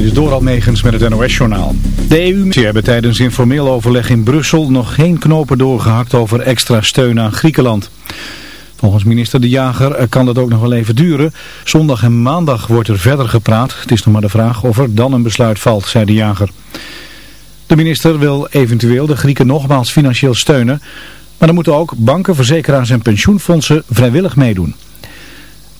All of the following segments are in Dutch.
Dit is Doral Megens met het NOS-journaal. De EU hebben tijdens informeel overleg in Brussel nog geen knopen doorgehakt over extra steun aan Griekenland. Volgens minister De Jager kan dat ook nog wel even duren. Zondag en maandag wordt er verder gepraat. Het is nog maar de vraag of er dan een besluit valt, zei De Jager. De minister wil eventueel de Grieken nogmaals financieel steunen. Maar dan moeten ook banken, verzekeraars en pensioenfondsen vrijwillig meedoen.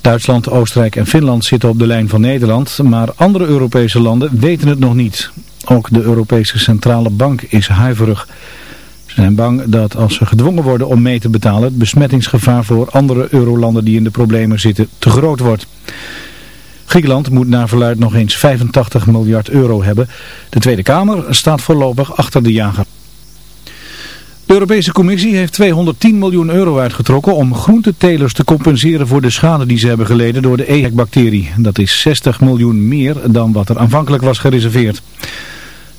Duitsland, Oostenrijk en Finland zitten op de lijn van Nederland, maar andere Europese landen weten het nog niet. Ook de Europese Centrale Bank is huiverig. Ze zijn bang dat als ze gedwongen worden om mee te betalen, het besmettingsgevaar voor andere eurolanden die in de problemen zitten te groot wordt. Griekenland moet naar verluid nog eens 85 miljard euro hebben. De Tweede Kamer staat voorlopig achter de jager. De Europese Commissie heeft 210 miljoen euro uitgetrokken om groentetelers te compenseren voor de schade die ze hebben geleden door de EHEC-bacterie. Dat is 60 miljoen meer dan wat er aanvankelijk was gereserveerd.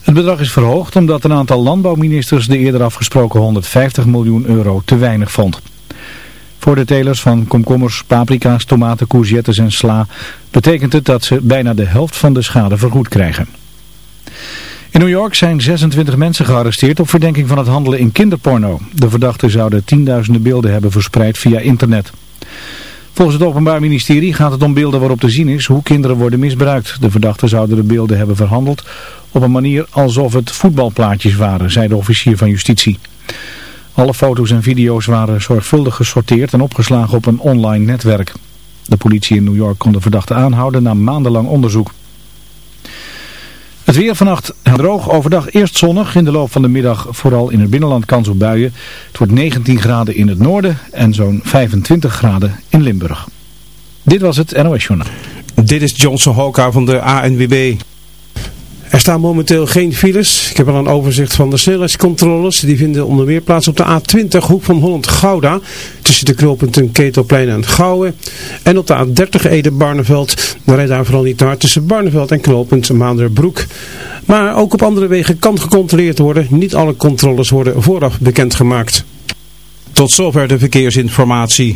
Het bedrag is verhoogd omdat een aantal landbouwministers de eerder afgesproken 150 miljoen euro te weinig vond. Voor de telers van komkommers, paprika's, tomaten, courgettes en sla betekent het dat ze bijna de helft van de schade vergoed krijgen. In New York zijn 26 mensen gearresteerd op verdenking van het handelen in kinderporno. De verdachten zouden tienduizenden beelden hebben verspreid via internet. Volgens het Openbaar Ministerie gaat het om beelden waarop te zien is hoe kinderen worden misbruikt. De verdachten zouden de beelden hebben verhandeld op een manier alsof het voetbalplaatjes waren, zei de officier van justitie. Alle foto's en video's waren zorgvuldig gesorteerd en opgeslagen op een online netwerk. De politie in New York kon de verdachte aanhouden na maandenlang onderzoek. Het weer vannacht droog, overdag eerst zonnig, in de loop van de middag vooral in het binnenland kans op buien. Het wordt 19 graden in het noorden en zo'n 25 graden in Limburg. Dit was het NOS Journaal. Dit is Johnson Hoka van de ANWB. Er staan momenteel geen files. Ik heb al een overzicht van de snelheidscontroles. Die vinden onder meer plaats op de A20 Hoek van Holland-Gouda. Tussen de knooppunten Ketelplein en Gouwen. En op de A30 Ede-Barneveld. Dan rijdt daar vooral niet naar tussen Barneveld en knooppunt Maanderbroek. Maar ook op andere wegen kan gecontroleerd worden. Niet alle controles worden vooraf bekendgemaakt. Tot zover de verkeersinformatie.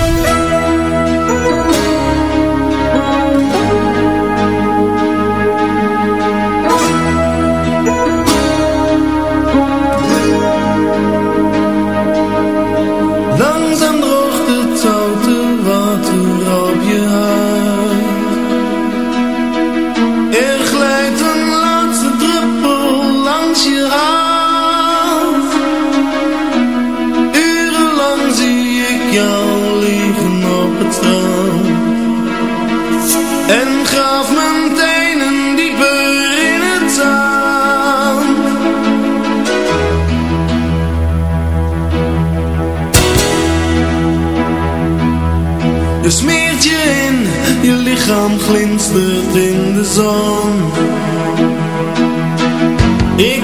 zon Ik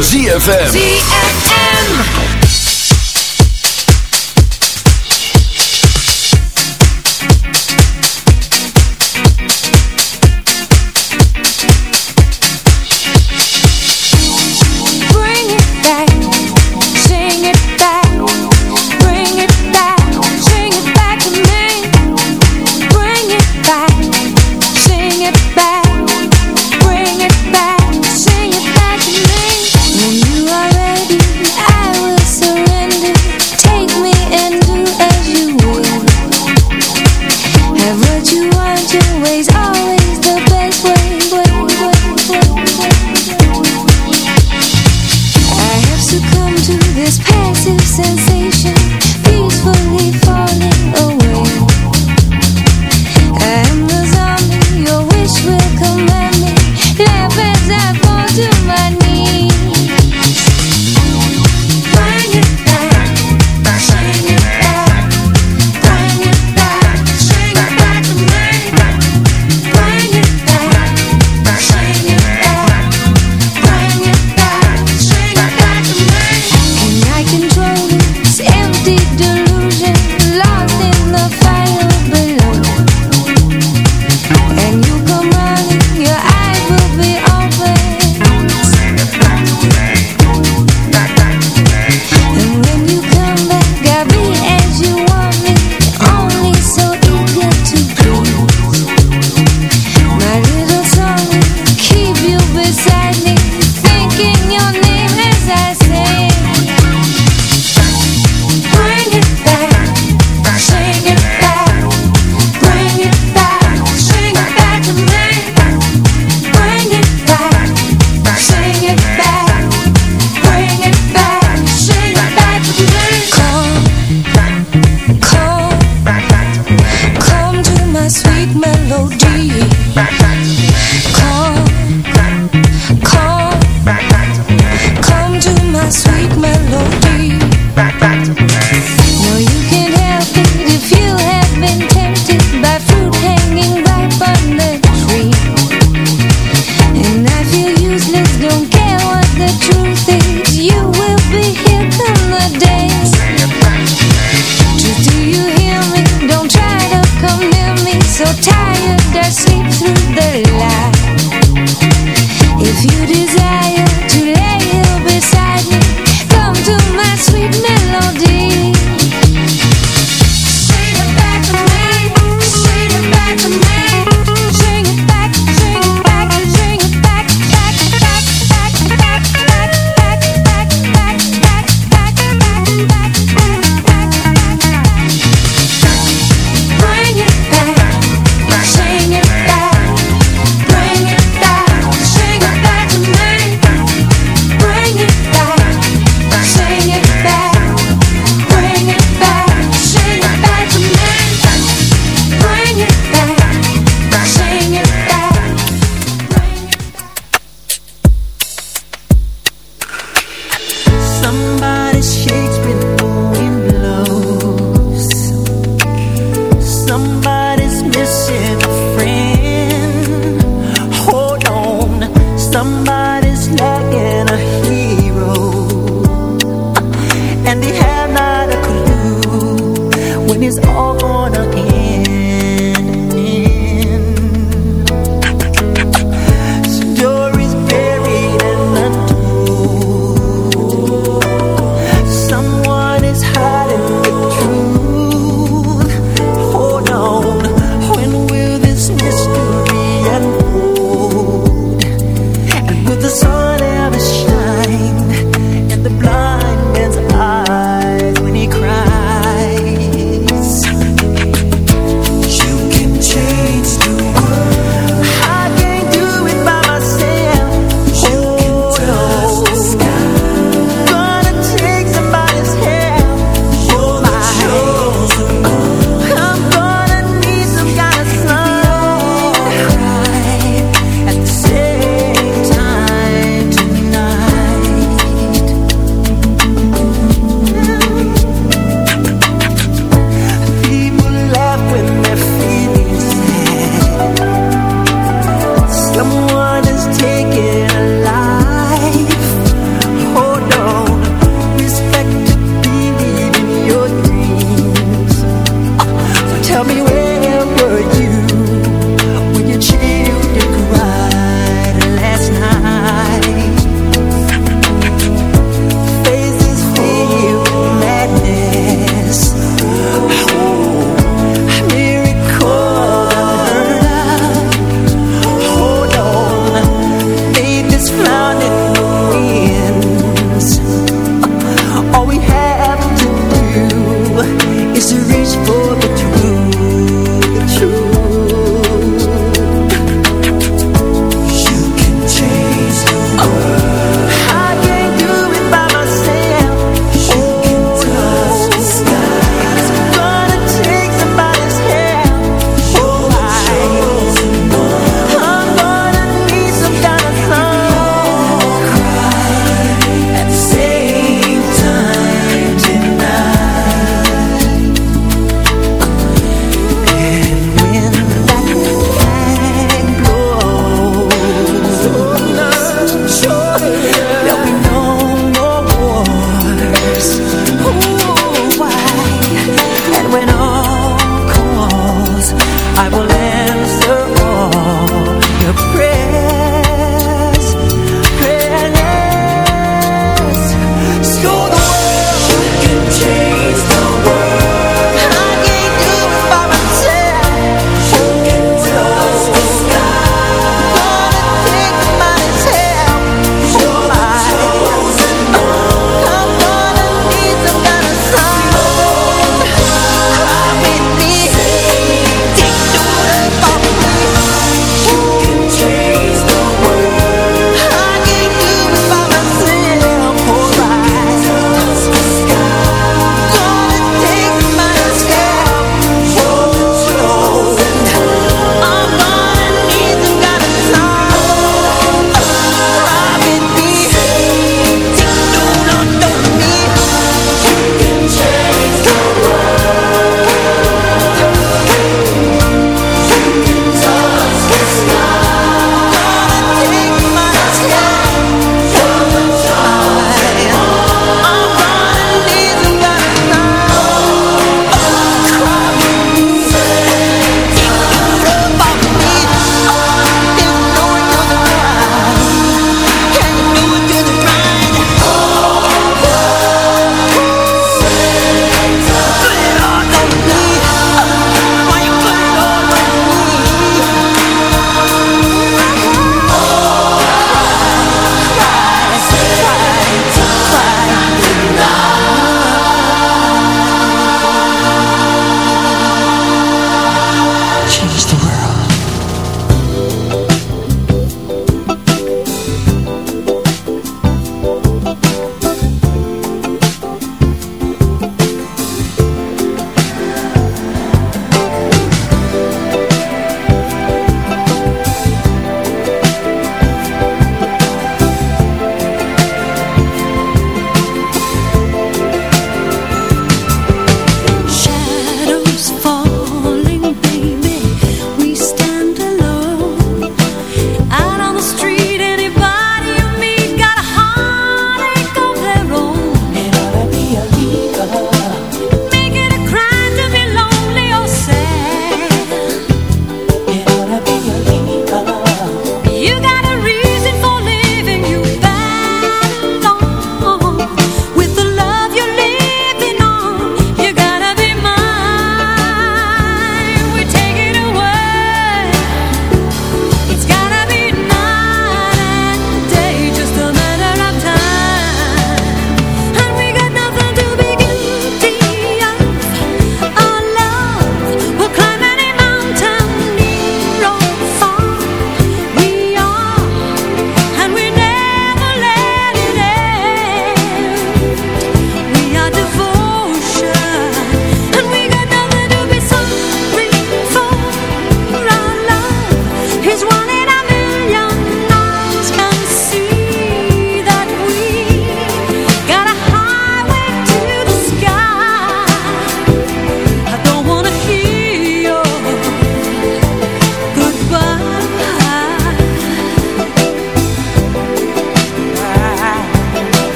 ZFM. ZFM.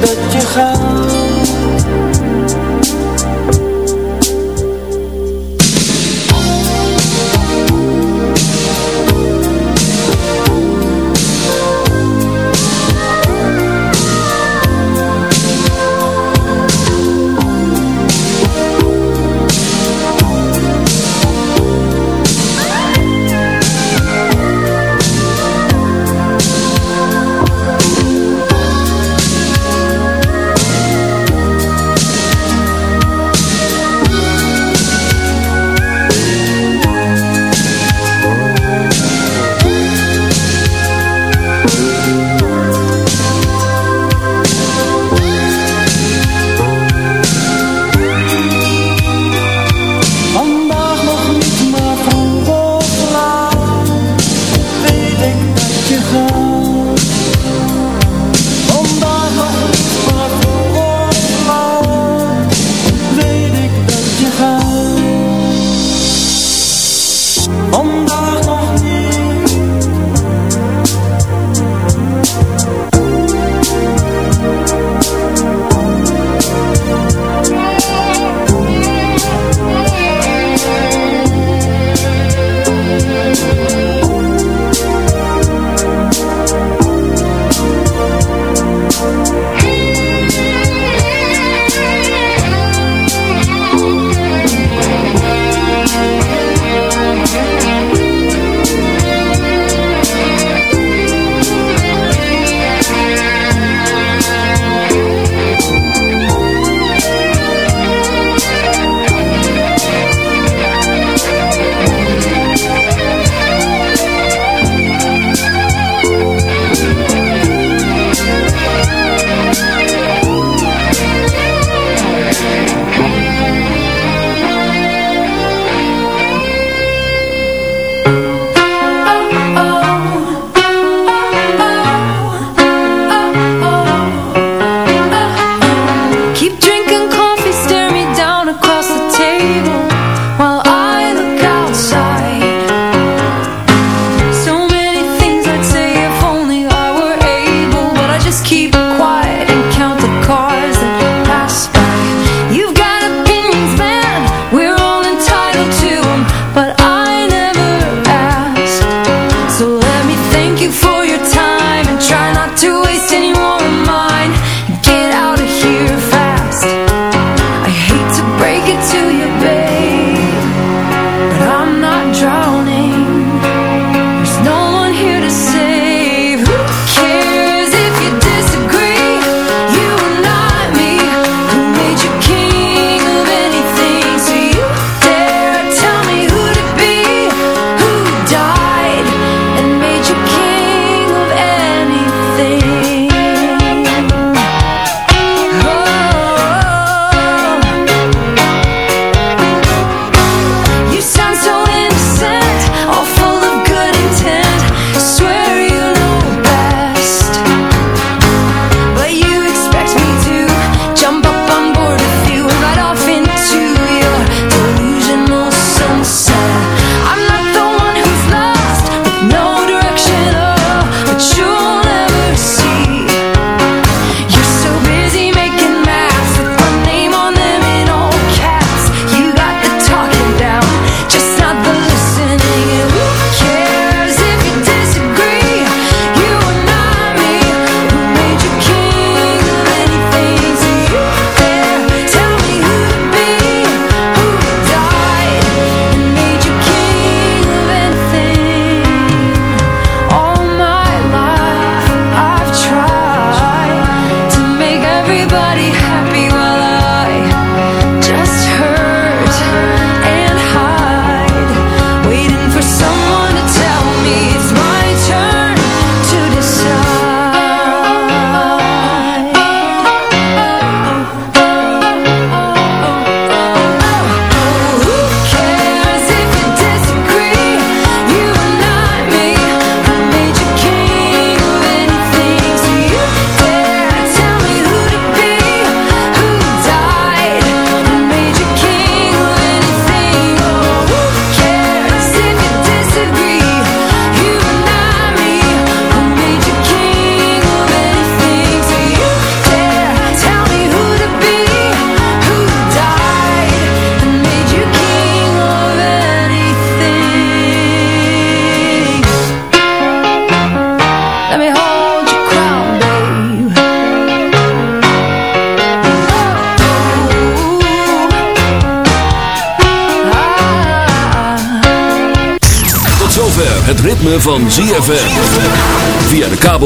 dat je gaat.